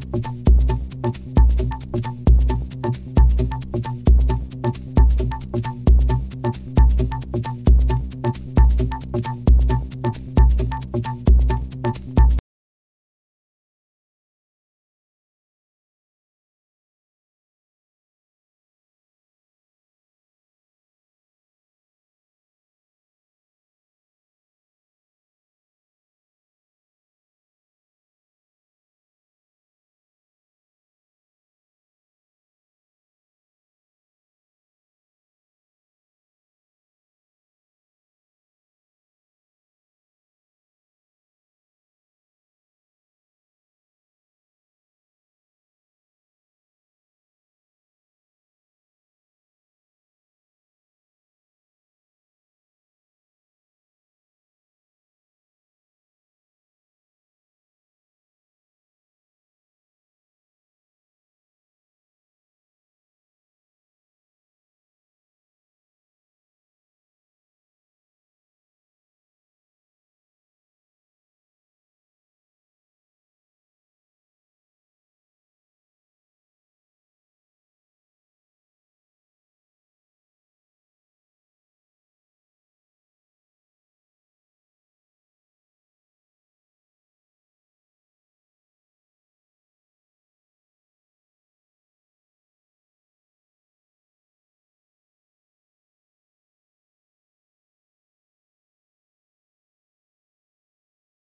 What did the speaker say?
Bye.